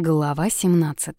Глава 17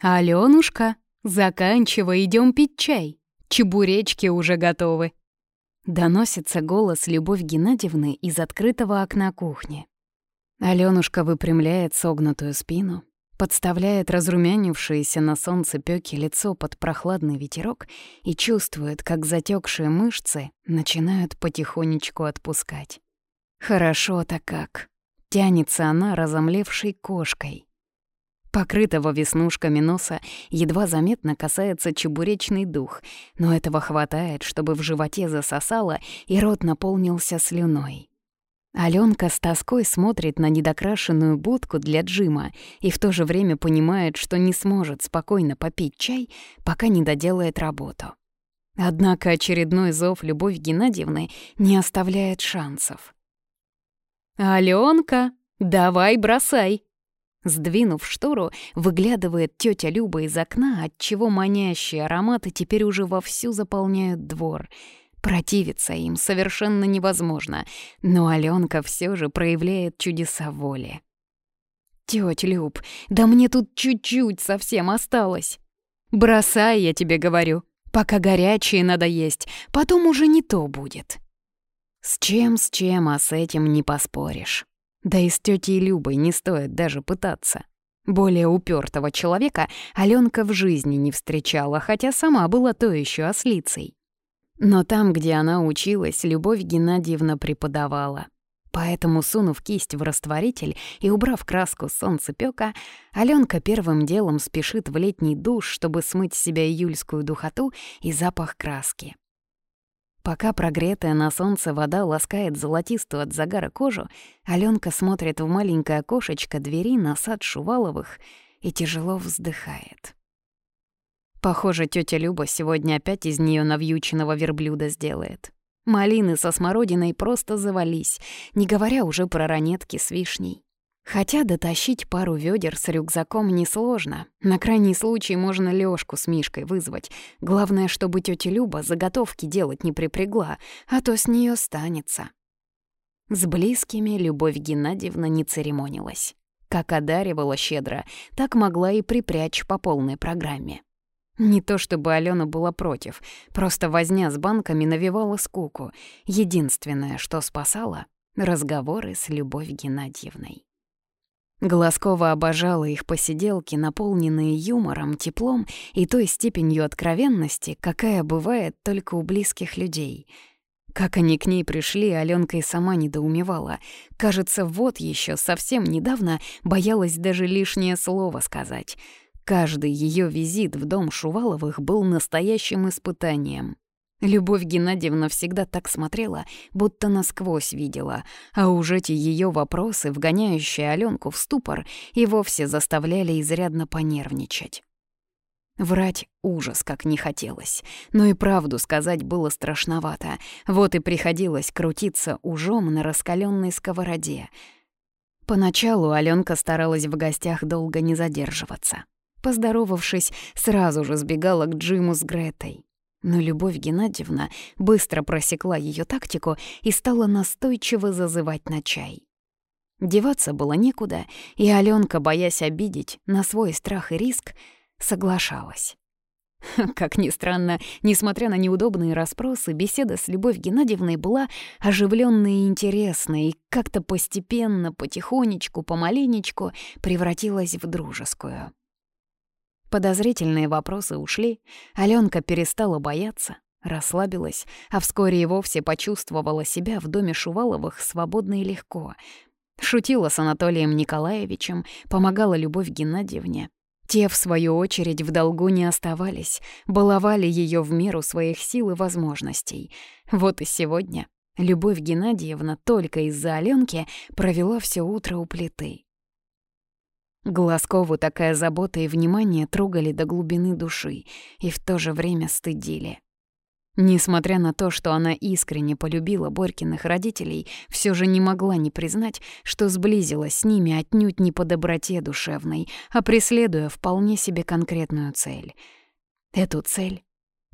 «Алёнушка, заканчивай, идём пить чай. Чебуречки уже готовы». Доносится голос Любовь Геннадьевны из открытого окна кухни. Алёнушка выпрямляет согнутую спину, подставляет разрумянившееся на солнце пёки лицо под прохладный ветерок и чувствует, как затекшие мышцы начинают потихонечку отпускать. Хорошо-то как. Тянется она разомлевшей кошкой. Покрытого веснушками носа едва заметно касается чебуречный дух, но этого хватает, чтобы в животе засосало и рот наполнился слюной. Алёнка с тоской смотрит на недокрашенную будку для Джима и в то же время понимает, что не сможет спокойно попить чай, пока не доделает работу. Однако очередной зов Любовь Геннадьевны не оставляет шансов. «Алёнка, давай бросай!» Сдвинув штору, выглядывает тётя Люба из окна, отчего манящие ароматы теперь уже вовсю заполняют двор. Противиться им совершенно невозможно, но Алёнка всё же проявляет чудеса воли. «Тёть Люб, да мне тут чуть-чуть совсем осталось. Бросай, я тебе говорю, пока горячее надо есть, потом уже не то будет». С чем, с чем, а с этим не поспоришь. Да и с тетей Любой не стоит даже пытаться. Более упертого человека Аленка в жизни не встречала, хотя сама была то еще ослицей. Но там, где она училась, Любовь Геннадьевна преподавала. Поэтому, сунув кисть в растворитель и убрав краску солнцепёка, Аленка первым делом спешит в летний душ, чтобы смыть с себя июльскую духоту и запах краски. Пока прогретая на солнце вода ласкает золотистую от загара кожу, Алёнка смотрит в маленькое окошечко двери на сад Шуваловых и тяжело вздыхает. Похоже, тётя Люба сегодня опять из неё навьюченного верблюда сделает. Малины со смородиной просто завались, не говоря уже про ранетки с вишней. Хотя дотащить пару ведер с рюкзаком несложно. На крайний случай можно Лёшку с Мишкой вызвать. Главное, чтобы тётя Люба заготовки делать не припрягла, а то с неё станется. С близкими Любовь Геннадьевна не церемонилась. Как одаривала щедро, так могла и припрячь по полной программе. Не то чтобы Алена была против, просто возня с банками навевала скуку. Единственное, что спасало — разговоры с Любовь Геннадьевной. Глазкова обожала их посиделки, наполненные юмором, теплом и той степенью откровенности, какая бывает только у близких людей. Как они к ней пришли, Алёнка и сама недоумевала. Кажется, вот еще совсем недавно боялась даже лишнее слово сказать. Каждый ее визит в дом Шуваловых был настоящим испытанием. Любовь Геннадьевна всегда так смотрела, будто насквозь видела, а уж эти ее вопросы, вгоняющие Аленку в ступор, и вовсе заставляли изрядно понервничать. Врать ужас как не хотелось, но и правду сказать было страшновато, вот и приходилось крутиться ужом на раскаленной сковороде. Поначалу Аленка старалась в гостях долго не задерживаться. Поздоровавшись, сразу же сбегала к Джиму с Гретой. Но Любовь Геннадьевна быстро просекла ее тактику и стала настойчиво зазывать на чай. Деваться было некуда, и Алёнка, боясь обидеть на свой страх и риск, соглашалась. Как ни странно, несмотря на неудобные расспросы, беседа с Любовь Геннадьевной была оживленной и интересной, и как-то постепенно, потихонечку, помаленечку превратилась в дружескую. Подозрительные вопросы ушли, Алёнка перестала бояться, расслабилась, а вскоре и вовсе почувствовала себя в доме Шуваловых свободно и легко. Шутила с Анатолием Николаевичем, помогала Любовь Геннадьевне. Те, в свою очередь, в долгу не оставались, баловали ее в меру своих сил и возможностей. Вот и сегодня Любовь Геннадьевна только из-за Алёнки провела все утро у плиты. Глазкову такая забота и внимание трогали до глубины души и в то же время стыдили. Несмотря на то, что она искренне полюбила Борькиных родителей, все же не могла не признать, что сблизилась с ними отнюдь не по доброте душевной, а преследуя вполне себе конкретную цель. Эту цель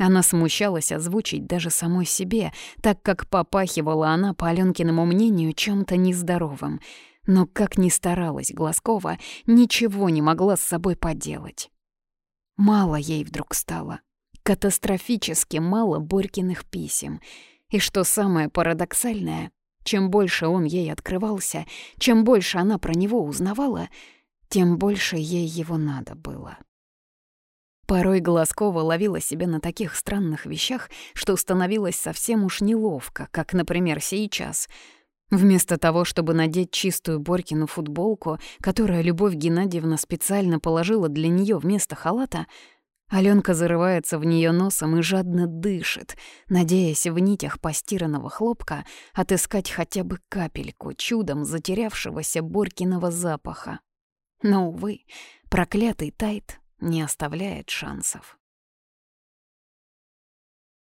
она смущалась озвучить даже самой себе, так как попахивала она, по Алёнкиному мнению, чем то нездоровым — Но как ни старалась Глазкова, ничего не могла с собой поделать. Мало ей вдруг стало. Катастрофически мало Борькиных писем. И что самое парадоксальное, чем больше он ей открывался, чем больше она про него узнавала, тем больше ей его надо было. Порой Глазкова ловила себя на таких странных вещах, что становилось совсем уж неловко, как, например, сейчас. Вместо того, чтобы надеть чистую Борькину футболку, которую Любовь Геннадьевна специально положила для нее вместо халата, Алёнка зарывается в нее носом и жадно дышит, надеясь в нитях постиранного хлопка отыскать хотя бы капельку чудом затерявшегося Борькиного запаха. Но, увы, проклятый Тайт не оставляет шансов.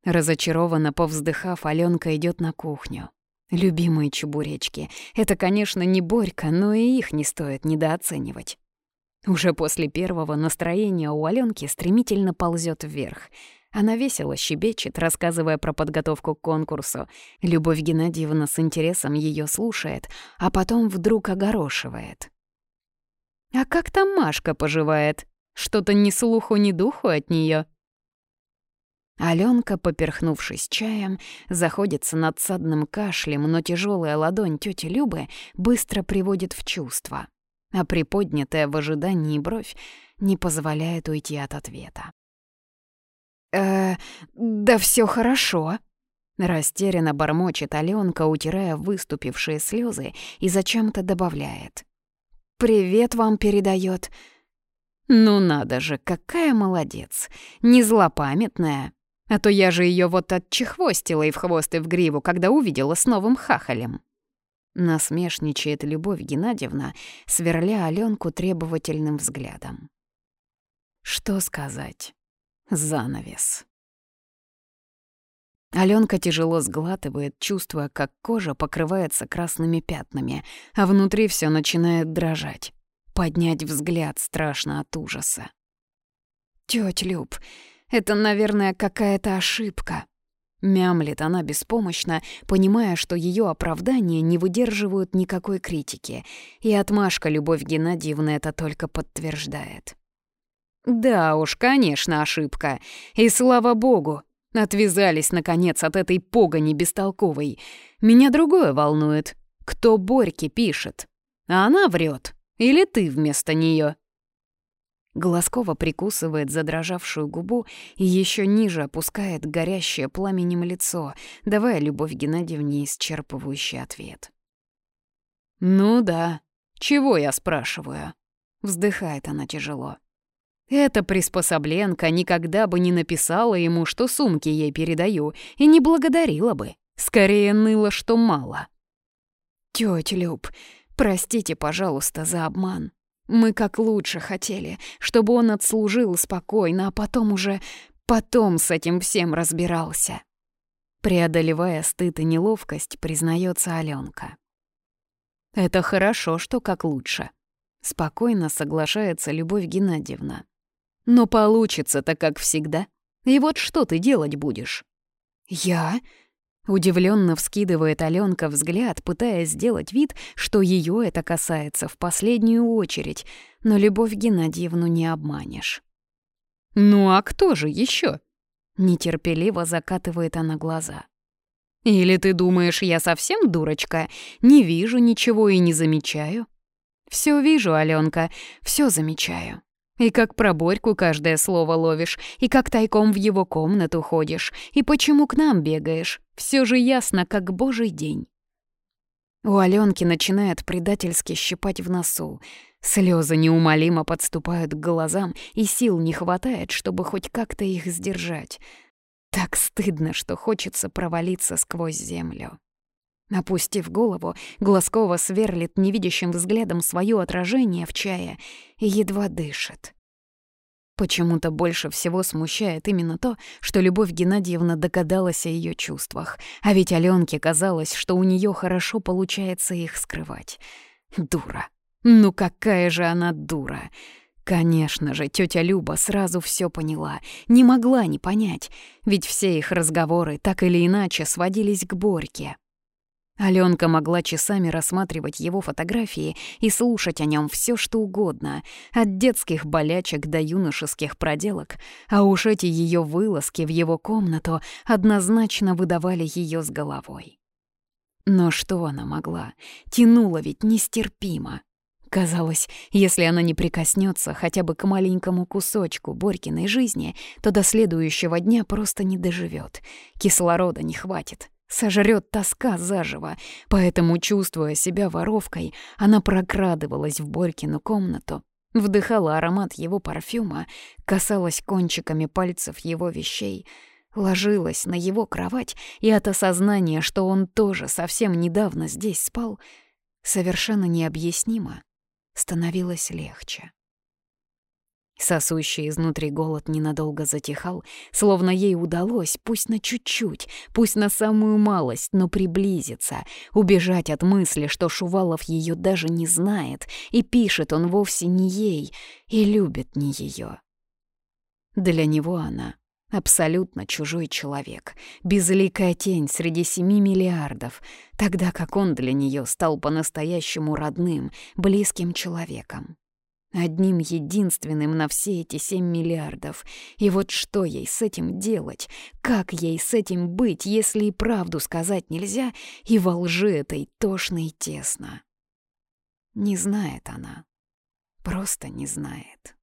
Разочарованно повздыхав, Алёнка идёт на кухню. Любимые чебуречки. Это, конечно, не Борька, но и их не стоит недооценивать. Уже после первого настроение у Алёнки стремительно ползёт вверх. Она весело щебечет, рассказывая про подготовку к конкурсу. Любовь Геннадьевна с интересом её слушает, а потом вдруг огорошивает. «А как там Машка поживает?» Что-то ни слуху, ни духу от нее. Аленка, поперхнувшись чаем, заходится над садным кашлем, но тяжелая ладонь тети Любы быстро приводит в чувство, а приподнятая в ожидании бровь не позволяет уйти от ответа. «Э, да все хорошо», — растерянно бормочет Аленка, утирая выступившие слезы, и зачем-то добавляет. «Привет вам передает. Ну надо же, какая молодец, не злопамятная. А то я же ее вот отчехвостила и в хвост и в гриву, когда увидела с новым хахалем. Насмешничает Любовь Геннадьевна, сверля Аленку требовательным взглядом. Что сказать? Занавес. Аленка тяжело сглатывает, чувствуя, как кожа покрывается красными пятнами, а внутри все начинает дрожать. Поднять взгляд страшно от ужаса. «Тёть Люб, это, наверное, какая-то ошибка». Мямлит она беспомощно, понимая, что её оправдания не выдерживают никакой критики, и отмашка Любовь Геннадьевна это только подтверждает. «Да уж, конечно, ошибка. И слава богу, отвязались, наконец, от этой погони бестолковой. Меня другое волнует. Кто Борьке пишет? А она врет. Или ты вместо нее? Глазкова прикусывает задрожавшую губу и еще ниже опускает горящее пламенем лицо, давая Любовь Геннадьевне исчерпывающий ответ. «Ну да, чего я спрашиваю?» Вздыхает она тяжело. Эта приспособленка никогда бы не написала ему, что сумки ей передаю, и не благодарила бы. Скорее ныла, что мало. «Тётя Люб, Простите, пожалуйста, за обман. Мы как лучше хотели, чтобы он отслужил спокойно, а потом уже... потом с этим всем разбирался. Преодолевая стыд и неловкость, признается Аленка. «Это хорошо, что как лучше», — спокойно соглашается Любовь Геннадьевна. «Но получится-то как всегда. И вот что ты делать будешь?» «Я?» Удивленно вскидывает Аленка взгляд, пытаясь сделать вид, что ее это касается в последнюю очередь, но Любовь Геннадьевну не обманешь. «Ну а кто же еще? Нетерпеливо закатывает она глаза. «Или ты думаешь, я совсем дурочка? Не вижу ничего и не замечаю?» Все вижу, Аленка, все замечаю. И как про Борьку каждое слово ловишь, и как тайком в его комнату ходишь, и почему к нам бегаешь. Все же ясно, как божий день. У Аленки начинает предательски щипать в носу. Слезы неумолимо подступают к глазам, и сил не хватает, чтобы хоть как-то их сдержать. Так стыдно, что хочется провалиться сквозь землю. Опустив голову, Глазкова сверлит невидящим взглядом свое отражение в чае и едва дышит. Почему-то больше всего смущает именно то, что Любовь Геннадьевна догадалась о ее чувствах, а ведь Аленке казалось, что у нее хорошо получается их скрывать. Дура. Ну какая же она дура! Конечно же, тетя Люба сразу все поняла, не могла не понять, ведь все их разговоры так или иначе сводились к Борьке. Аленка могла часами рассматривать его фотографии и слушать о нем все, что угодно, от детских болячек до юношеских проделок, а уж эти ее вылазки в его комнату однозначно выдавали ее с головой. Но что она могла? Тянула ведь нестерпимо. Казалось, если она не прикоснется хотя бы к маленькому кусочку Борькиной жизни, то до следующего дня просто не доживет. Кислорода не хватит сожрет тоска заживо, поэтому, чувствуя себя воровкой, она прокрадывалась в Борькину комнату, вдыхала аромат его парфюма, касалась кончиками пальцев его вещей, ложилась на его кровать и от осознания, что он тоже совсем недавно здесь спал, совершенно необъяснимо становилось легче. Сосущий изнутри голод ненадолго затихал, словно ей удалось, пусть на чуть-чуть, пусть на самую малость, но приблизиться, убежать от мысли, что Шувалов ее даже не знает, и пишет он вовсе не ей, и любит не ее. Для него она — абсолютно чужой человек, безликая тень среди семи миллиардов, тогда как он для нее стал по-настоящему родным, близким человеком. Одним единственным на все эти семь миллиардов. И вот что ей с этим делать? Как ей с этим быть, если и правду сказать нельзя, и во лжи этой тошно и тесно? Не знает она. Просто не знает.